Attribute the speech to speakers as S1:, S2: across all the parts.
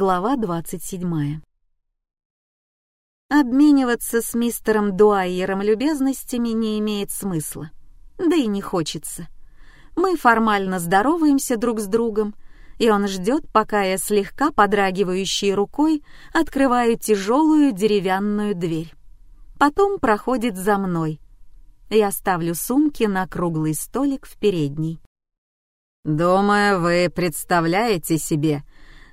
S1: Глава 27. Обмениваться с мистером Дуайером любезностями не имеет смысла. Да и не хочется. Мы формально здороваемся друг с другом, и он ждет, пока я слегка подрагивающей рукой открываю тяжелую деревянную дверь. Потом проходит за мной. Я ставлю сумки на круглый столик в передней.
S2: «Думаю, вы представляете себе,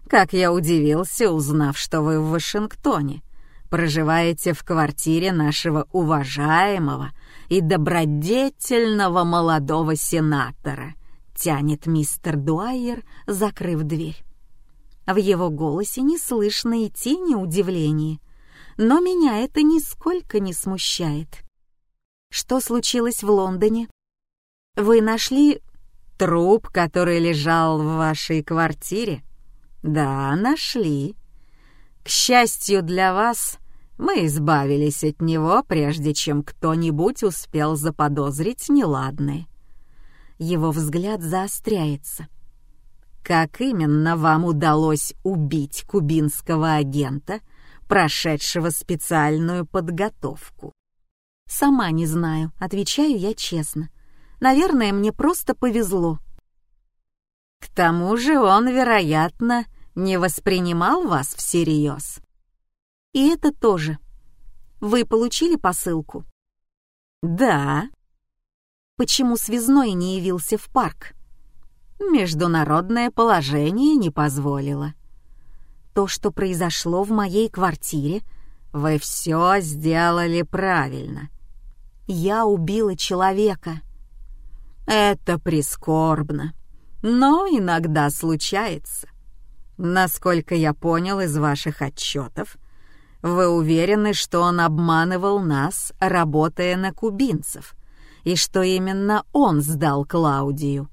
S2: как я удивился, узнав, что вы в Вашингтоне. Проживаете в квартире нашего уважаемого и добродетельного молодого сенатора», тянет мистер Дуайер, закрыв дверь. В его голосе не слышно и тени удивления, но меня это нисколько не смущает. Что случилось в Лондоне? Вы нашли труп, который лежал в вашей квартире? Да, нашли. К счастью для вас, мы избавились от него, прежде чем кто-нибудь успел заподозрить неладное.
S1: Его взгляд заостряется.
S2: Как именно вам удалось убить кубинского агента, прошедшего специальную подготовку?
S1: Сама не знаю, отвечаю я честно. Наверное, мне просто повезло.
S2: К тому же он, вероятно, не воспринимал вас всерьез.
S1: И это тоже. Вы получили посылку?
S2: Да.
S1: Почему связной не явился в парк?
S2: Международное положение не позволило.
S1: То, что произошло в моей квартире,
S2: вы все сделали правильно.
S1: Я убила человека.
S2: Это прискорбно, но иногда случается. Насколько я понял из ваших отчетов, вы уверены, что он обманывал нас, работая на кубинцев, и что именно он сдал Клаудию.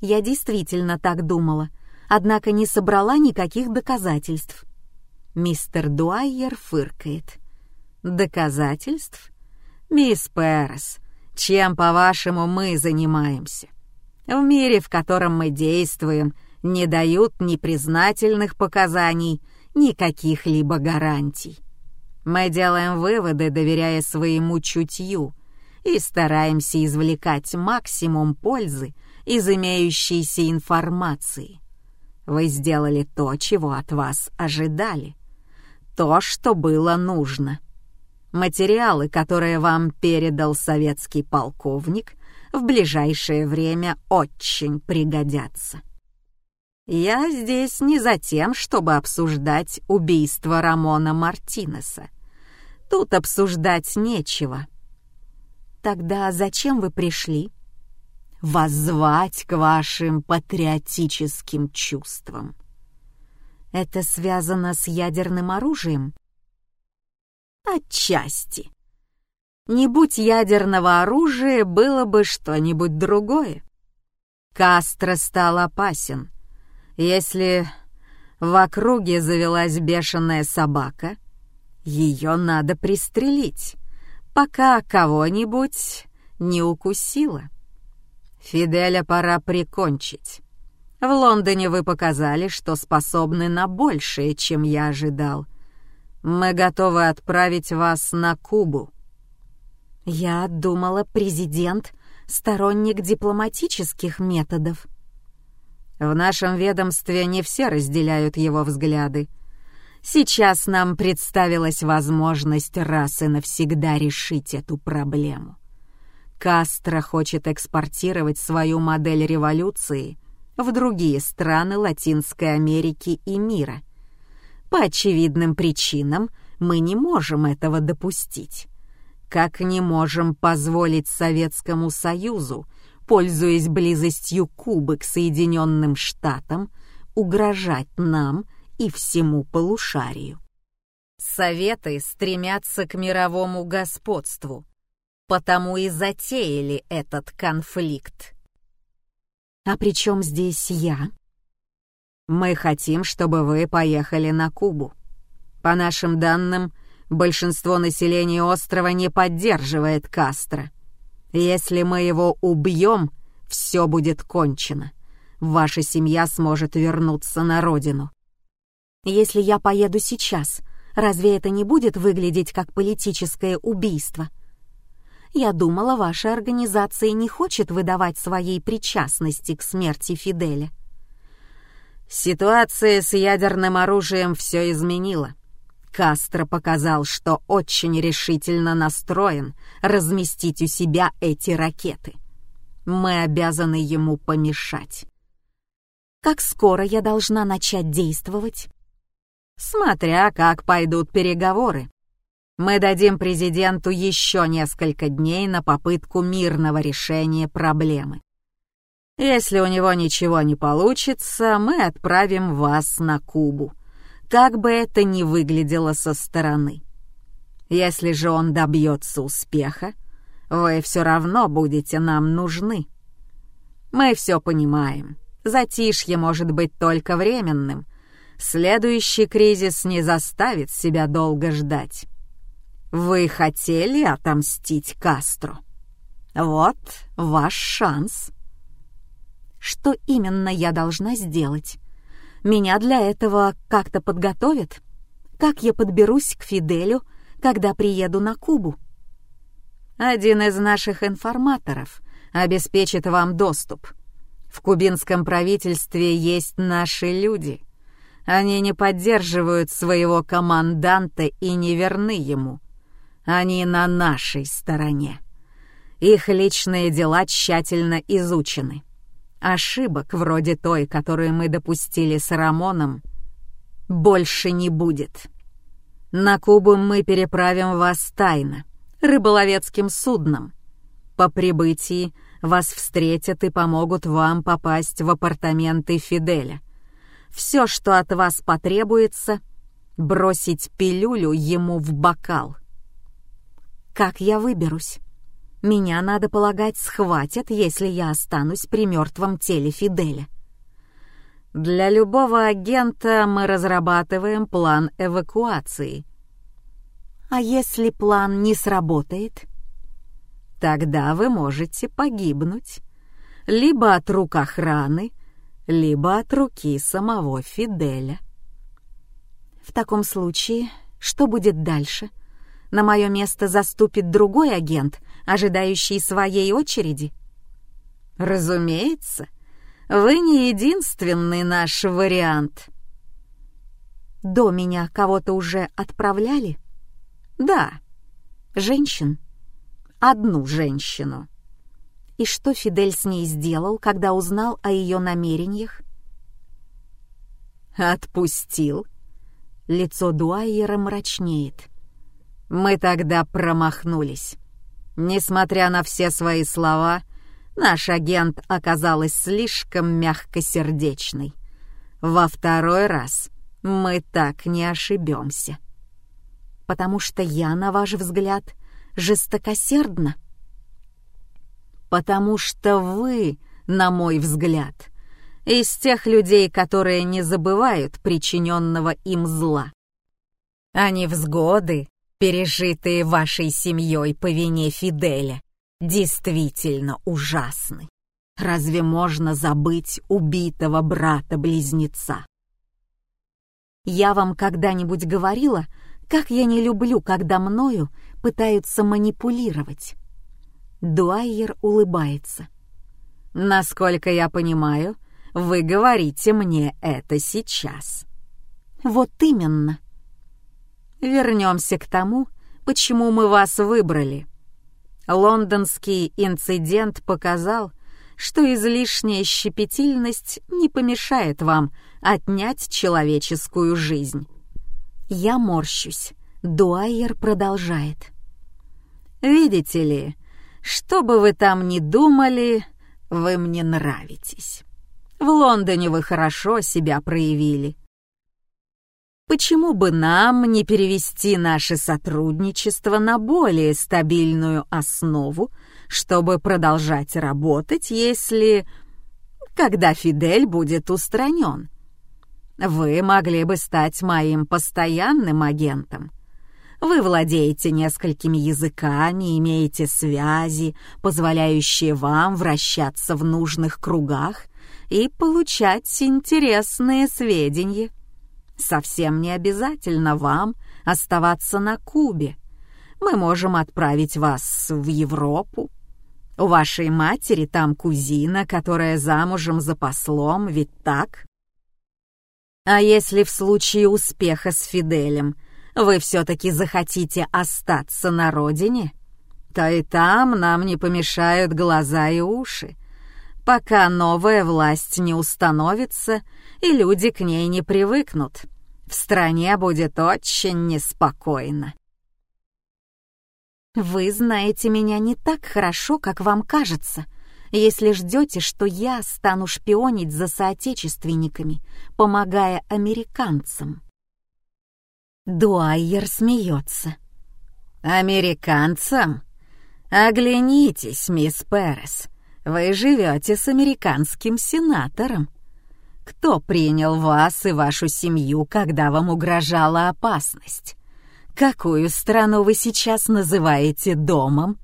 S1: Я действительно так думала, однако не собрала никаких доказательств. Мистер Дуайер фыркает.
S2: Доказательств? Мисс Перес, чем, по-вашему, мы занимаемся? В мире, в котором мы действуем — не дают ни признательных показаний, ни каких-либо гарантий. Мы делаем выводы, доверяя своему чутью, и стараемся извлекать максимум пользы из имеющейся информации. Вы сделали то, чего от вас ожидали. То, что было нужно. Материалы, которые вам передал советский полковник, в ближайшее время очень пригодятся. Я здесь не за тем, чтобы обсуждать убийство Рамона Мартинеса. Тут обсуждать нечего.
S1: Тогда зачем вы пришли?
S2: Воззвать к вашим патриотическим чувствам.
S1: Это связано с ядерным оружием?
S2: Отчасти. Не будь ядерного оружия, было бы что-нибудь другое. Кастро стал опасен — если в округе завелась бешеная собака, ее надо пристрелить, пока кого-нибудь не укусила. Фиделя пора прикончить. В Лондоне вы показали, что способны на большее, чем я ожидал. Мы готовы отправить вас на Кубу.
S1: Я думала, президент — сторонник дипломатических методов.
S2: В нашем ведомстве не все разделяют его взгляды. Сейчас нам представилась возможность раз и навсегда решить эту проблему. Кастро хочет экспортировать свою модель революции в другие страны Латинской Америки и мира. По очевидным причинам мы не можем этого допустить. Как не можем позволить Советскому Союзу пользуясь близостью Кубы к Соединенным Штатам, угрожать нам и всему полушарию. Советы стремятся к мировому господству, потому и затеяли этот конфликт.
S1: А при чем здесь я?
S2: Мы хотим, чтобы вы поехали на Кубу. По нашим данным, большинство населения острова не поддерживает Кастро. Если мы его убьем, все будет кончено. Ваша семья сможет вернуться на родину.
S1: Если я поеду сейчас, разве это не будет выглядеть как политическое убийство? Я думала, ваша организация не хочет выдавать своей причастности к смерти Фиделя.
S2: Ситуация с ядерным оружием все изменила. Кастро показал, что очень решительно настроен разместить у себя эти ракеты. Мы обязаны ему помешать.
S1: Как скоро я должна начать действовать?
S2: Смотря как пойдут переговоры. Мы дадим президенту еще несколько дней на попытку мирного решения проблемы. Если у него ничего не получится, мы отправим вас на Кубу, как бы это ни выглядело со стороны. Если же он добьется успеха, вы все равно будете нам нужны. Мы все понимаем. Затишье может быть только временным. Следующий кризис не заставит себя долго ждать. Вы хотели отомстить Кастро? Вот ваш шанс.
S1: Что именно я должна сделать? Меня для этого как-то подготовят? Как я подберусь к Фиделю, когда приеду на Кубу?
S2: Один из наших информаторов обеспечит вам доступ. В кубинском правительстве есть наши люди. Они не поддерживают своего команданта и не верны ему. Они на нашей стороне. Их личные дела тщательно изучены. Ошибок вроде той, которую мы допустили с Рамоном, больше не будет. На Кубу мы переправим вас тайно, рыболовецким судном. По прибытии вас встретят и помогут вам попасть в апартаменты Фиделя. Все, что от вас потребуется, бросить пилюлю ему в бокал.
S1: Как я выберусь? Меня, надо полагать, схватят, если я останусь при мертвом теле Фиделя.
S2: Для любого агента мы разрабатываем план эвакуации.
S1: А если план не сработает?
S2: Тогда вы можете погибнуть. Либо от рук охраны, либо от руки самого Фиделя.
S1: В таком случае, что будет дальше? На мое место заступит другой агент, ожидающий своей очереди?
S2: Разумеется, вы не единственный наш вариант.
S1: До меня кого-то уже отправляли?
S2: Да.
S1: Женщин?
S2: Одну женщину.
S1: И что Фидель с ней сделал, когда узнал о ее намерениях?
S2: Отпустил.
S1: Лицо Дуайера мрачнеет.
S2: Мы тогда промахнулись. Несмотря на все свои слова, наш агент оказалась слишком мягкосердечной. Во второй раз мы так не ошибемся.
S1: Потому что я, на ваш взгляд, жестокосердна?
S2: Потому что вы, на мой взгляд, из тех людей, которые не забывают причиненного им зла. А невзгоды пережитые вашей семьей по вине Фиделя, действительно ужасны. Разве можно забыть убитого брата-близнеца?
S1: Я вам когда-нибудь говорила, как я не люблю, когда мною пытаются манипулировать. Дуайер улыбается.
S2: Насколько я понимаю, вы говорите мне это сейчас.
S1: Вот именно.
S2: Вернемся к тому, почему мы вас выбрали. Лондонский инцидент показал, что излишняя щепетильность не помешает вам отнять человеческую жизнь.
S1: Я морщусь. Дуайер продолжает.
S2: «Видите ли, что бы вы там ни думали, вы мне нравитесь. В Лондоне вы хорошо себя проявили. Почему бы нам не перевести наше сотрудничество на более стабильную основу, чтобы продолжать работать, если... когда Фидель будет устранен? Вы могли бы стать моим постоянным агентом. Вы владеете несколькими языками, имеете связи, позволяющие вам вращаться в нужных кругах и получать интересные сведения. Совсем не обязательно вам оставаться на Кубе. Мы можем отправить вас в Европу. У вашей матери там кузина, которая замужем за послом, ведь так? А если в случае успеха с Фиделем вы все-таки захотите остаться на родине, то и там нам не помешают глаза и уши, пока новая власть не установится и люди к ней не привыкнут. В стране будет очень неспокойно.
S1: Вы знаете меня не так хорошо, как вам кажется, если ждете, что я стану шпионить за соотечественниками, помогая американцам. Дуайер смеется.
S2: «Американцам? Оглянитесь, мисс Перес. Вы живете с американским сенатором. Кто принял вас и вашу семью, когда вам угрожала опасность? Какую страну вы сейчас называете домом?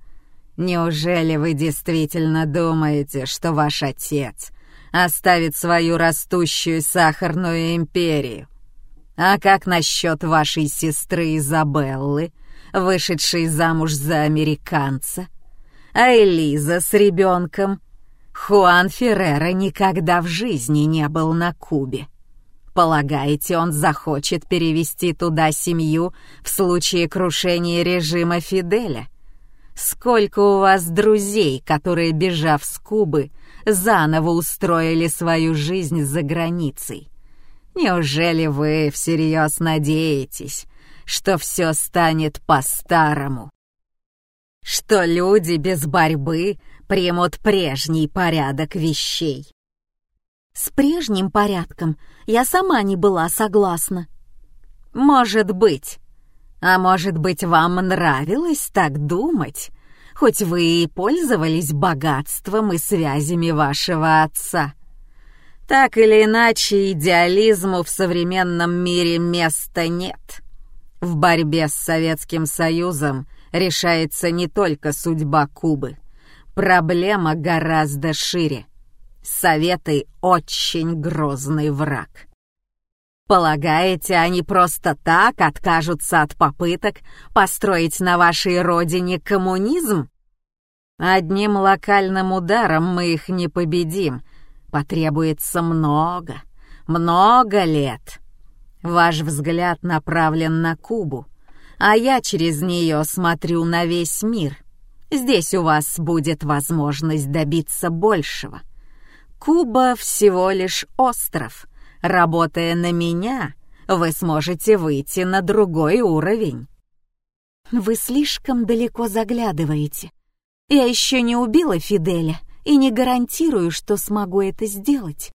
S2: Неужели вы действительно думаете, что ваш отец оставит свою растущую сахарную империю? А как насчет вашей сестры Изабеллы, вышедшей замуж за американца? А Элиза с ребенком? Хуан Феррера никогда в жизни не был на Кубе. Полагаете, он захочет перевести туда семью в случае крушения режима Фиделя? Сколько у вас друзей, которые, бежав с Кубы, заново устроили свою жизнь за границей? Неужели вы всерьез надеетесь, что все станет по-старому? Что люди без борьбы примут прежний порядок вещей?
S1: С прежним порядком я сама не была согласна.
S2: Может быть. А может быть, вам нравилось так думать, хоть вы и пользовались богатством и связями вашего отца. Так или иначе, идеализму в современном мире места нет. В борьбе с Советским Союзом решается не только судьба Кубы. Проблема гораздо шире. Советы — очень грозный враг. Полагаете, они просто так откажутся от попыток построить на вашей родине коммунизм? Одним локальным ударом мы их не победим. Потребуется много, много лет. Ваш взгляд направлен на Кубу, а я через нее смотрю на весь мир. Здесь у вас будет возможность добиться большего — Куба всего лишь остров. Работая на меня, вы сможете выйти на другой уровень.
S1: Вы слишком далеко заглядываете. Я еще не убила Фиделя и не гарантирую, что смогу это сделать.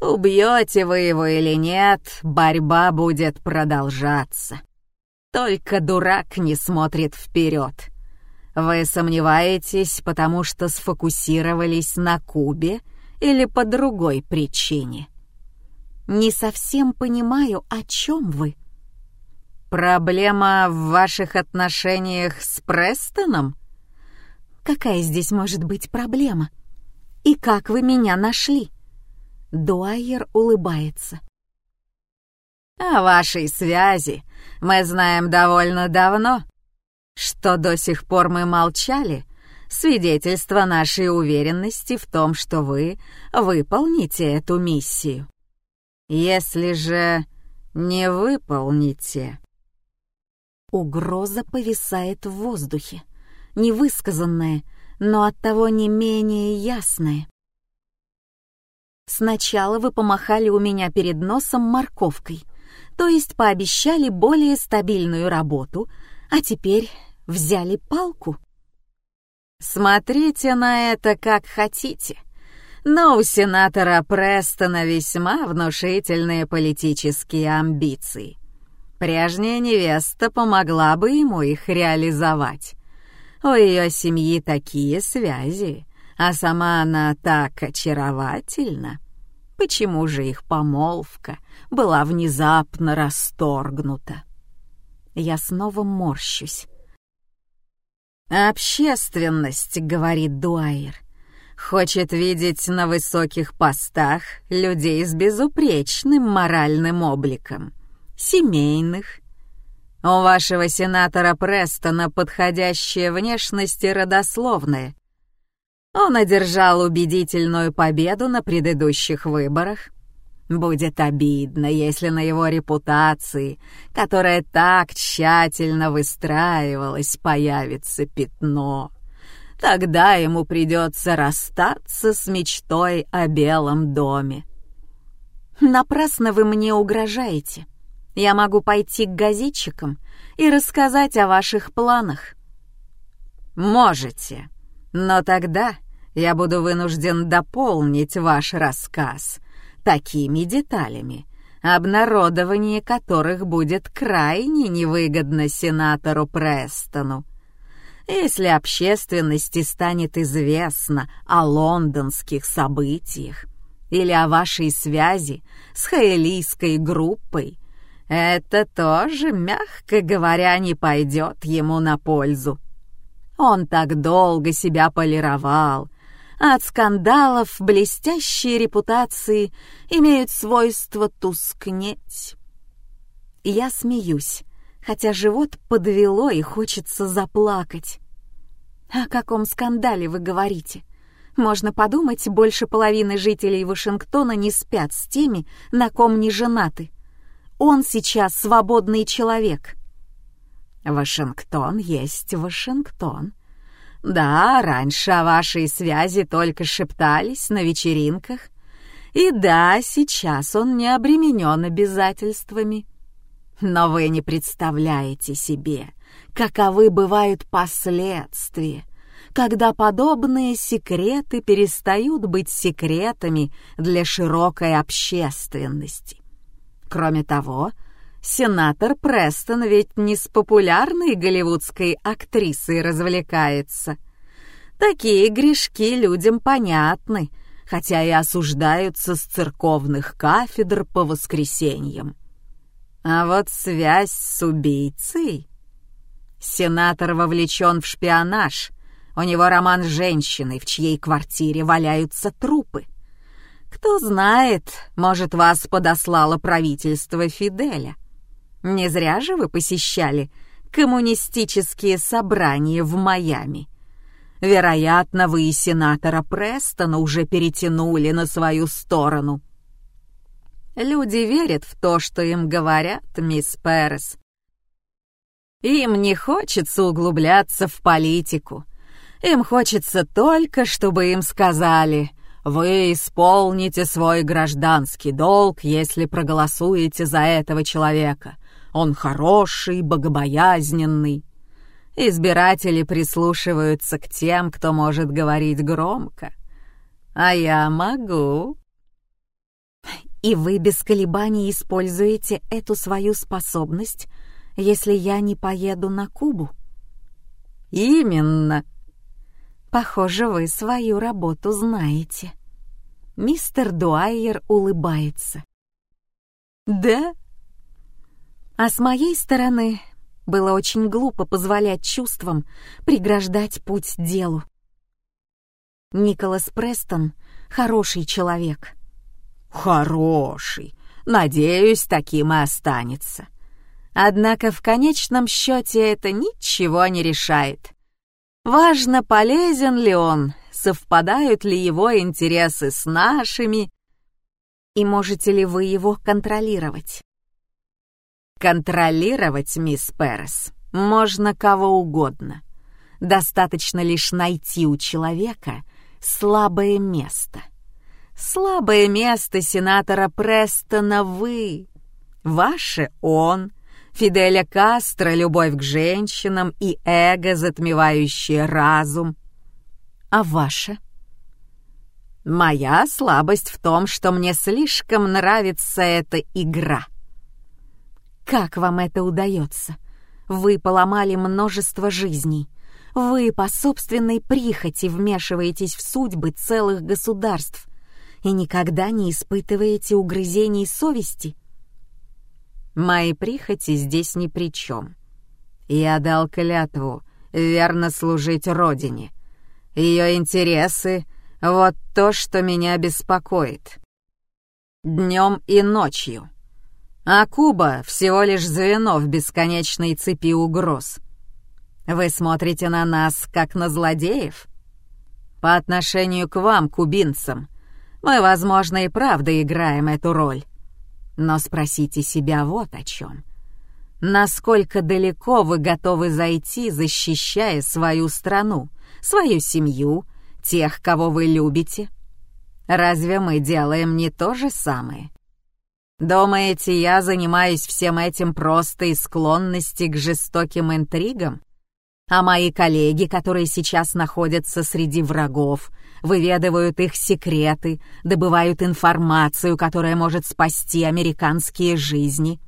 S2: Убьете вы его или нет, борьба будет продолжаться. Только дурак не смотрит вперед. Вы сомневаетесь, потому что сфокусировались на Кубе или по другой причине?
S1: Не совсем понимаю, о чем вы.
S2: Проблема в ваших отношениях с Престоном?
S1: Какая здесь может быть проблема? И как вы меня нашли? Дуайер улыбается.
S2: О вашей связи мы знаем довольно давно. Что до сих пор мы молчали, свидетельство нашей уверенности в том, что вы выполните эту миссию. Если же не выполните...
S1: Угроза повисает в воздухе, невысказанная, но оттого не менее ясная. Сначала вы помахали у меня перед носом морковкой, то есть пообещали более стабильную работу — а теперь взяли палку.
S2: Смотрите на это как хотите, но у сенатора Престона весьма внушительные политические амбиции. Прежняя невеста помогла бы ему их реализовать. У ее семьи такие связи, а сама она так очаровательна. Почему же их помолвка была внезапно расторгнута?
S1: Я снова морщусь.
S2: «Общественность», — говорит Дуайер, хочет видеть на высоких постах людей с безупречным моральным обликом, семейных. У вашего сенатора Престона подходящая внешность и родословная. Он одержал убедительную победу на предыдущих выборах. Будет обидно, если на его репутации, которая так тщательно выстраивалась, появится пятно. Тогда ему придется расстаться с мечтой о Белом доме.
S1: Напрасно вы мне угрожаете. Я могу пойти к газетчикам и рассказать о ваших планах.
S2: Можете, но тогда я буду вынужден дополнить ваш рассказ такими деталями, обнародование которых будет крайне невыгодно сенатору Престону. Если общественности станет известно о лондонских событиях или о вашей связи с хаэлийской группой, это тоже, мягко говоря, не пойдет ему на пользу. Он так долго себя полировал, от скандалов блестящие репутации имеют свойство тускнеть. Я смеюсь, хотя живот подвело и хочется заплакать. О каком скандале вы говорите? Можно подумать, больше половины жителей Вашингтона не спят с теми, на ком не женаты. Он сейчас свободный человек. Вашингтон есть Вашингтон, да, раньше о вашей связи только шептались на вечеринках. И да, сейчас он не обременен обязательствами. Но вы не представляете себе, каковы бывают последствия, когда подобные секреты перестают быть секретами для широкой общественности. Кроме того, Сенатор Престон ведь не с популярной голливудской актрисой развлекается. Такие грешки людям понятны, хотя и осуждаются с церковных кафедр по воскресеньям. А вот связь с убийцей... Сенатор вовлечен в шпионаж. У него роман с женщиной, в чьей квартире валяются трупы. Кто знает, может, вас подослало правительство Фиделя. Не зря же вы посещали коммунистические собрания в Майами. Вероятно, вы и сенатора Престона уже перетянули на свою сторону. Люди верят в то, что им говорят, мисс Перес. Им не хочется углубляться в политику. Им хочется только, чтобы им сказали «Вы исполните свой гражданский долг, если проголосуете за этого человека. Он хороший, богобоязненный. Избиратели прислушиваются к тем, кто может говорить громко. А я могу.
S1: И вы без колебаний используете эту свою способность, если я не поеду на Кубу?
S2: Именно.
S1: Похоже, вы свою работу знаете. Мистер Дуайер улыбается.
S2: Да?
S1: А с моей стороны было очень глупо позволять чувствам преграждать путь делу. Николас Престон — хороший человек.
S2: Хороший. Надеюсь, таким и останется. Однако в конечном счете это ничего не решает. Важно, полезен ли он, совпадают ли его интересы с нашими,
S1: и можете ли вы его контролировать.
S2: Контролировать, мисс Перес, можно кого угодно. Достаточно лишь найти у человека слабое место. Слабое место сенатора Престона вы. Ваше он, Фиделя Кастро, любовь к женщинам и эго, затмевающее разум. А ваше? Моя слабость в том, что мне слишком нравится эта игра —
S1: как вам это удается? Вы поломали множество жизней. Вы по собственной прихоти вмешиваетесь в судьбы целых государств и никогда не испытываете угрызений совести.
S2: Мои прихоти здесь ни при чем. Я дал клятву верно служить Родине. Ее интересы Вот то, что меня беспокоит. Днем и ночью. А Куба всего лишь звено в бесконечной цепи угроз. Вы смотрите на нас, как на злодеев? По отношению к вам, кубинцам, мы, возможно, и правда играем эту роль. Но спросите себя вот о чем. Насколько далеко вы готовы зайти, защищая свою страну, свою семью, тех, кого вы любите? Разве мы делаем не то же самое? Думаете, я занимаюсь всем этим просто из склонности к жестоким интригам? А мои коллеги, которые сейчас находятся среди врагов, выведывают их секреты, добывают информацию, которая может спасти американские жизни.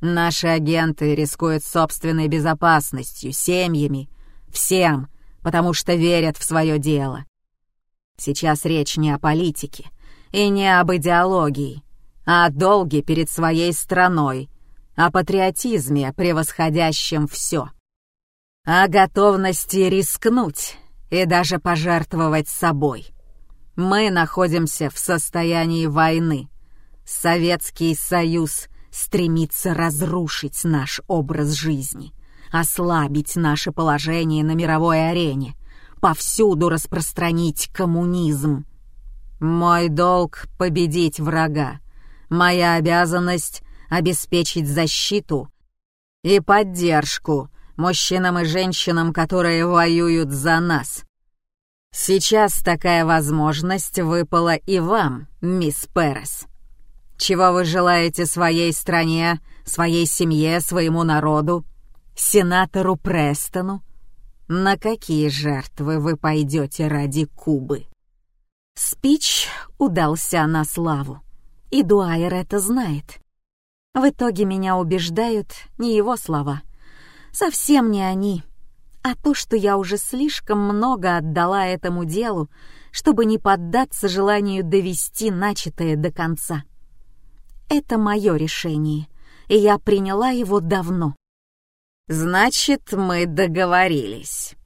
S2: Наши агенты рискуют собственной безопасностью, семьями, всем, потому что верят в свое дело. Сейчас речь не о политике и не об идеологии, о долге перед своей страной, о патриотизме, превосходящем все, о готовности рискнуть и даже пожертвовать собой. Мы находимся в состоянии войны. Советский Союз стремится разрушить наш образ жизни, ослабить наше положение на мировой арене, повсюду распространить коммунизм. Мой долг — победить врага, Моя обязанность — обеспечить защиту и поддержку мужчинам и женщинам, которые воюют за нас. Сейчас такая возможность выпала и вам, мисс Перес. Чего вы желаете своей стране, своей семье, своему народу, сенатору Престону? На какие жертвы вы пойдете ради Кубы? Спич удался на славу. И Дуайер это знает. В итоге меня убеждают не его слова. Совсем не они, а то, что я уже слишком много отдала этому делу, чтобы не поддаться желанию довести начатое до конца. Это мое решение, и я приняла его давно. «Значит, мы договорились».